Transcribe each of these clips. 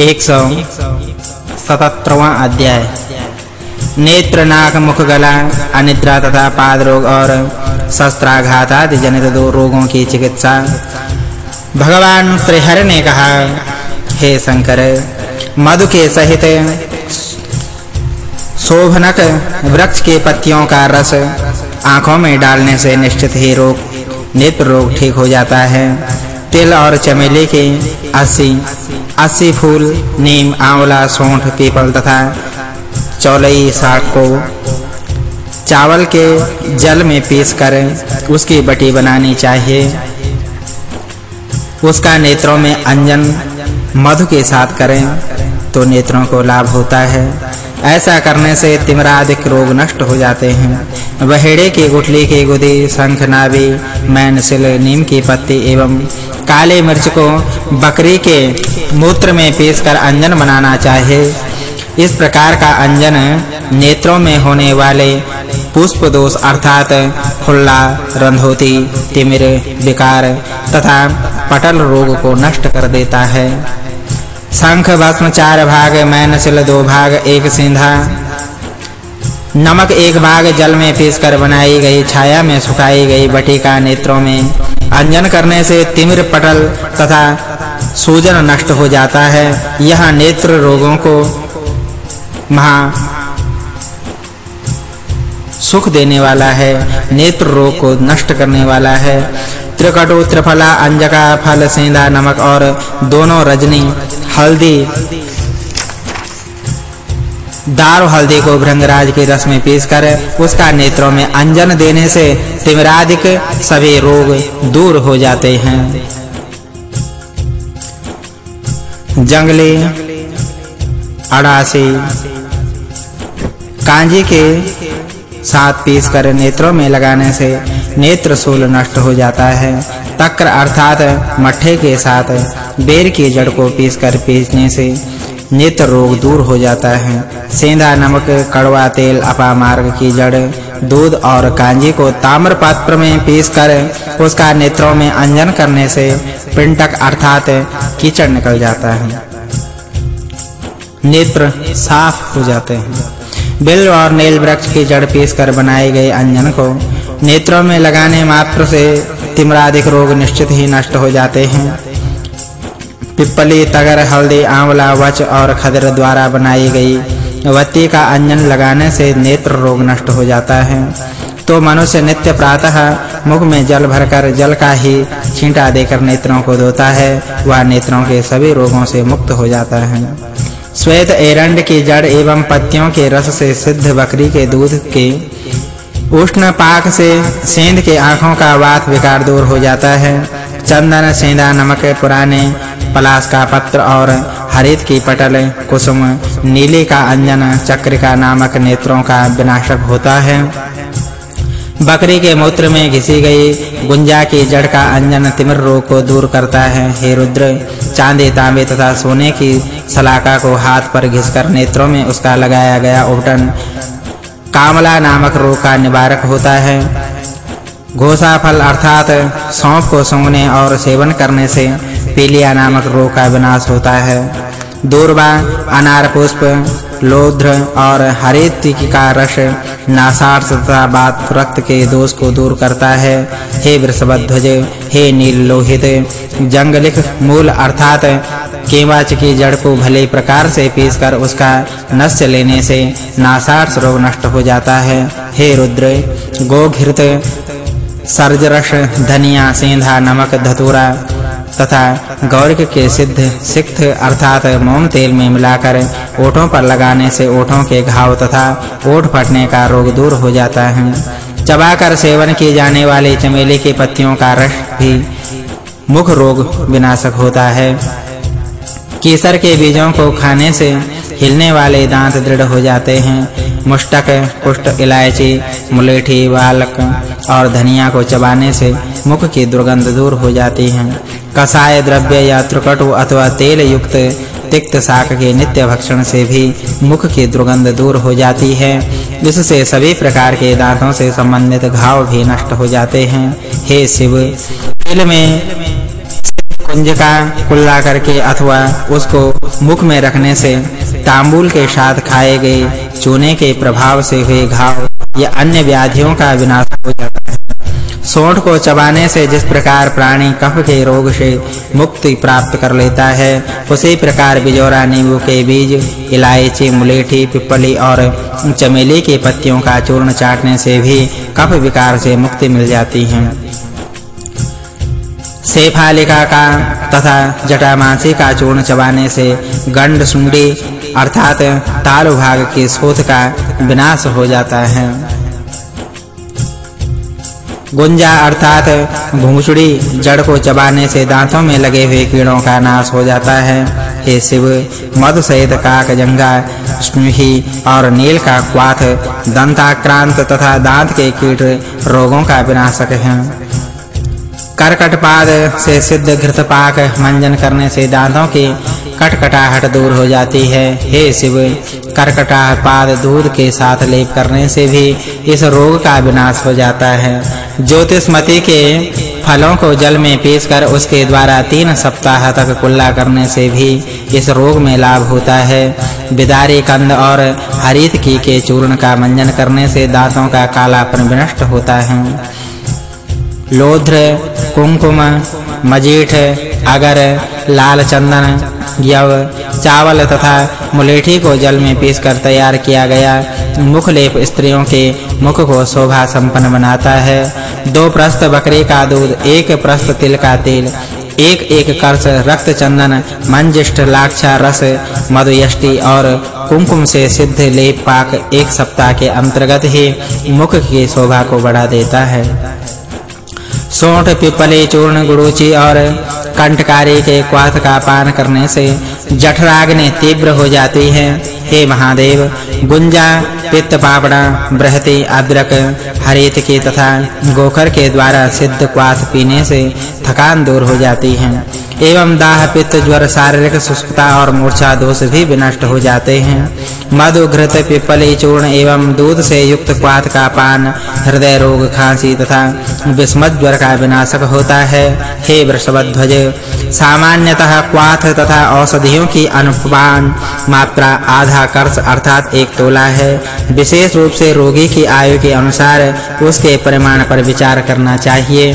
177वां अध्याय नेत्र नाक मुख गला अनिद्रा तथा पाद रोग और शस्त्राघात आदि जनित दो रोगों की चिकित्सा। भगवान श्रीहरि ने कहा, हे शंकर, मधु के सहित शोभनक वृक्ष के पत्तियों का रस आँखों में डालने से निश्चित ही रोग, नेत्र रोग ठीक हो जाता है। तिल और चमेली के 80 80 फूल, नीम, आंवला, सौंठ, पीपल तथा चौलई साग को चावल के जल में पीस कर उसकी बटी बनानी चाहिए। उसका नेत्रों में अंजन, मधु के साथ करें तो नेत्रों को लाभ होता है। ऐसा करने से तिमरा अधिक रोग नष्ट हो जाते हैं। बहेड़े की गुठली की गुदी, शंख, नाभि, मैनसिल, नीम की पत्ती एवं काले मिर्च को बकरी के मूत्र में पीसकर अंजन बनाना चाहिए इस प्रकार का अंजन नेत्रों में होने वाले पुष्प दोष अर्थात खुल्ला, रंधोती, तिमिर, विकार तथा पटल रोग को नष्ट कर देता है। शंख भस्म चार भाग मैनशील दो भाग, एक सिंधा नमक एक भाग जल में पीसकर बनाई गई छाया में सुखाई गई बटिका नेत्रों में अंजन करने से तिमिर पटल तथा सूजन नष्ट हो जाता है। यह नेत्र रोगों को महा सुख देने वाला है। नेत्र रोग को नष्ट करने वाला है। त्रिकटु, त्रिफला, अंजका, फल, सेंधा, नमक और दोनों रजनी, हल्दी दार हल्दी को भृंगराज के रस में पीसकर उसका नेत्रों में अंजन देने से तिमिरादिक सभी रोग दूर हो जाते हैं। जंगली, अड़ासी, कांजी के साथ पीसकर नेत्रों में लगाने से नेत्र शूल नष्ट हो जाता है। तक्र अर्थात मट्ठे के साथ बेर की जड़ को पीसकर पीसने से नेत्र रोग दूर हो जाता है। सेंधा नमक, कड़वा तेल अपामार्ग की जड़, दूध और कांजी को ताम्र पात्र में पीसकर उसका नेत्रों में अंजन करने से पिंटक अर्थात कीचड़ निकल जाता है। नेत्र साफ़ हो जाते हैं। बिल और नील वृक्ष की जड़ पीसकर बनाए गए अंजन को नेत्रों में लगाने मात्र से तिमरादिक रोग निश्चित ही नष्ट हो जाते हैं। पिपली तगर, हल्दी, आंवला, वच और खदर द्वारा बनाई गई वत्ती का अंजन लगाने से नेत्र रोग नष्ट हो जाता है। तो मनुष्य नित्य प्रातः मुख में जल भरकर जल का ही छींटा देकर नेत्रों को धोता है, वह नेत्रों के सभी रोगों से मुक्त हो जाता है। श्वेत एरंड की जड़ एवं पत्तियों के रस से सिद्ध बकरी के दूध के उष्ण पाक से सेंध के आँखों का वात विकार दूर हो जाता है। चंदन, सेंधा, नमक, पुराने पलाश का पत्र और हरित की पटल, कुसुम, नीले का अंजन चक्रिका नामक नेत्रों का विनाशक होता है। बकरी के मूत्र में घिसी गई गुंजा की जड़ का अंजन तिमिर रोग को दूर करता है। हे रुद्र, चांदी, तांबे तथा सोने की सलाका को हाथ पर घिसकर नेत्रों में उसका लगाया गया उपटन कामला नामक रोग का निवारक होता है। घोसा फल अर्थात सौंफ को सूंघने और सेवन करने से पीलिया नामक रोग का विनाश होता है। दूरबा अनार पुष्प लोध्र और हरित का रस नासार तथा बात रक्त के दोष को दूर करता है। हे वृषभध्वज, हे नील लोहित जंगलिक मूल अर्थात केवाच की जड़ को भले प्रकार से पीसकर उसका नस्य लेने से नासार रोग नष्ट हो जाता है। हे रुद्र, गोघृत, सर्जरस, धनिया, सेंधा नमक धतूरा तथा गौरक के सिद्ध सिक्त अर्थात मोम तेल में मिलाकर ओठों पर लगाने से ओठों के घाव तथा ओठ फटने का रोग दूर हो जाता है। चबाकर सेवन किए जाने वाले चमेली की पत्तियों का रस भी मुख रोग विनाशक होता है। केसर के बीजों को खाने से हिलने वाले दांत दृढ़ हो जाते हैं। मुष्टक कुष्ठ इलायची, मुलेठी वालक और धनिया को चबाने से मुख की दुर्गंध दूर हो जाती है। कसाय द्रव्य या त्रिकटु अथवा तेल युक्त तिक्त शाक के नित्य भक्षण से भी मुख की दुर्गंध दूर हो जाती है। जिससे सभी प्रकार के दांतों से संबंधित घाव भी नष्ट हो जाते हैं। हे शिव, तिल में पुंज का कुल्ला करके अथवा उसको मुख में रखने से तांबूल के साथ खाए गए, चूने के प्रभाव से हुए घाव, या अन्य व्याधियों का विनाश हो जाता है। सोंठ को चबाने से जिस प्रकार प्राणी कफ के रोग से मुक्ति प्राप्त कर लेता है, उसी प्रकार बिजोरा नींबू के बीज, इलायची, मुलेठी, पिपली और चमेली के पत्तियों का चूर्ण चाटने से भी कफ विकार से मुक्ति मिल जाती है। सेफालिका का तथा जटामासी का चूर्ण चबाने से गंड सुंडी अर्थात तालु भाग के शोथ का विनाश हो जाता है। गुंजा, अर्थात भूसुड़ी जड़ को चबाने से दांतों में लगे हुए कीड़ों का नाश हो जाता है। हे शिव, मधु सहित काक जंगा स्नुही और नील का क्वाथ, दंताक्रांत तथा दांत के कीट रोगों का विनाशक है। करकटपाद से सिद्ध घृतपाक मंजन करने से दांतों की कटकटाहट दूर हो जाती है। हे शिव करकटापाद दूध के साथ लेप करने से भी इस रोग का विनाश हो जाता है। ज्योतिषमती के फलों को जल में पीसकर उसके द्वारा तीन सप्ताह तक कुल्ला करने से भी इस रोग में लाभ होता है। बिदारी कंद और हरित की के चूर्ण का मंजन करने से दांतों का कालापन विनष्ट होता है। लोध्र, कुंकुम, मजीठ, अगर, लाल चंदन यव चावल तथा मुलेठी को जल में पीसकर तैयार किया गया। मुख लेप स्त्रियों के मुख को शोभा संपन्न बनाता है। दो प्रस्थ बकरी का दूध, एक प्रस्थ तिल का तेल, एक एक कर्ष रक्त चंदन, मंजिष्ठ, लाक्षा, रस, मधुयष्टि और कुंकुम से सिद्ध लेप पाक एक सप्ताह के अंतर्गत ही मुख की शोभा को बढ़ा देता है। सोंठ पिपले चूर्ण गुड़ूची और कंठकारी के क्वाथ का पान करने से जठराग्नि तीव्र हो जाती है। हे महादेव, गुंजा, पित्त पापड़ा, बृहति अदरक, हरित के तथा गोखर के द्वारा सिद्ध क्वाथ पीने से थकान दूर हो जाती है। एवं दाह पित्त, ज्वर, शारीरिक सुस्तता और मूर्छा दोष भी विनष्ट हो जाते हैं। मधु, घृत, पिपली, चूर्ण एवं दूध से युक्त क्वाथ का पान, हृदय रोग, खांसी तथा विस्मत ज्वर का विनाशक होता है। हे वृषभध्वज, सामान्यतः क्वाथ तथा औषधियों की अनुपान मात्रा आधा कर्ष अर्थात एक तोला है। विशेष रूप से रोगी की आयु के अनुसार उसके परिमाण पर विचार करना चाहिए।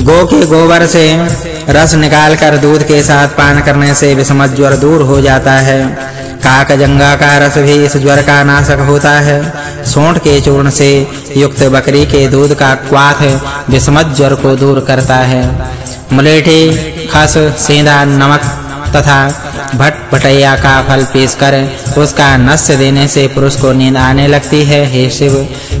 गो के गोबर से रस निकालकर दूध के साथ पान करने से विषमत ज्वर दूर हो जाता है। काक जंगा का रस भी इस ज्वर का नाशक होता है। सोंठ के चूर्ण से युक्त बकरी के दूध का क्वाथ विषमत ज्वर को दूर करता है। मलेठी, खस, सेंधा, नमक तथा भट भटैया का फल पीसकर उसका नस्य देने से पुरुष को नींद आने लगती है। हे शिव,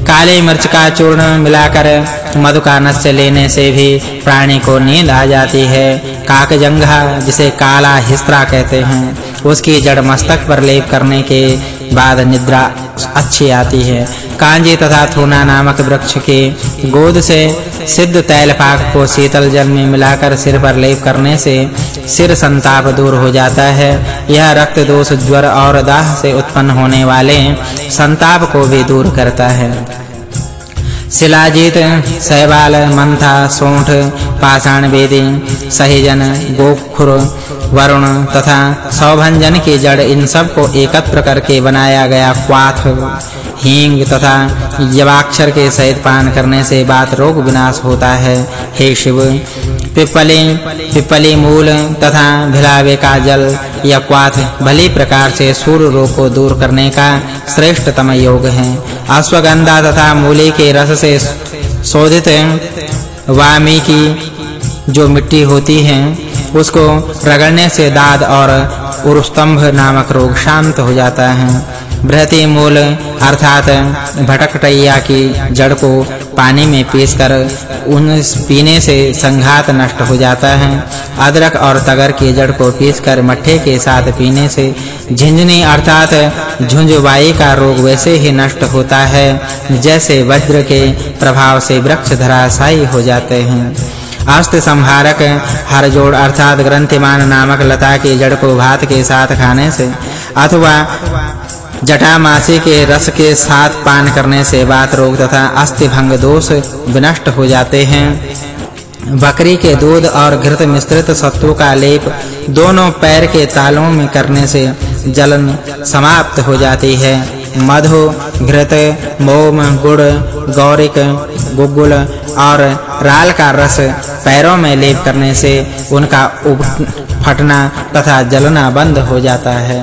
काले मिर्च का चूर्ण मिलाकर मधु का नस्य लेने से भी प्राणी को नींद आ जाती है। काकजंघा, जिसे काला हिस्त्रा कहते हैं, उसकी जड़ मस्तक पर लेप करने के बाद निद्रा अच्छी आती है। कांजी तथा थूना नामक वृक्ष के गोद से सिद्ध तैलपाक को शीतल जल में मिलाकर सिर पर लेप करने से सिर संताप दूर हो जाता है। यह रक्त दोष, ज्वर और दाह से उत्पन्न होने वाले संताप को भी दूर करता है। शिलाजीत सहबाल मंथा, सोंठ, पाषाण वेदी, सहिजन, गोखुर वरुण तथा सौभंजन की जड़ इन सबको एकत्र करके बनाया गया क्वाथ, हींग तथा यवाक्षर के सहित पान करने से बात रोग विनाश होता है। हे शिव, पिपली पिपली मूल तथा भिलावे का जल या क्वाथ भली प्रकार से सूर्य रोग को दूर करने का श्रेष्ठतम योग है। अश्वगंधा तथा मूली के रस से शोधित वामी की जो मिट्टी होती है उसको रगड़ने से दाद और उरुस्तंभ नामक रोग शांत हो जाता है। बृहति मूल अर्थात भटकटैया की जड़ को पानी में पीसकर उन पीने से संघात नष्ट हो जाता है। अदरक और तगर की जड़ को पीसकर मट्ठे के साथ पीने से झिंझनी अर्थात झुंझुवाई का रोग वैसे ही नष्ट होता है, जैसे वज्र के प्रभाव से वृक्ष धराशायी हो जाते हैं। अस्त संहारक हर जोड़ अर्थात ग्रंथिमान नामक लता की जड़ को भात के साथ खाने से, अथवा जटामासी के रस के साथ पान करने से बात रोग तथा अस्थि भंग दोष विनष्ट हो जाते हैं। बकरी के दूध और घृत मिश्रित सत्तू का लेप दोनों पैर के तालों में करने से जलन समाप्त हो जाती है। मधु, घृत, मोम, गुड़, गौरिक गुगुल और राल का रस पैरों में लेप करने से उनका फटना तथा जलना बंद हो जाता है।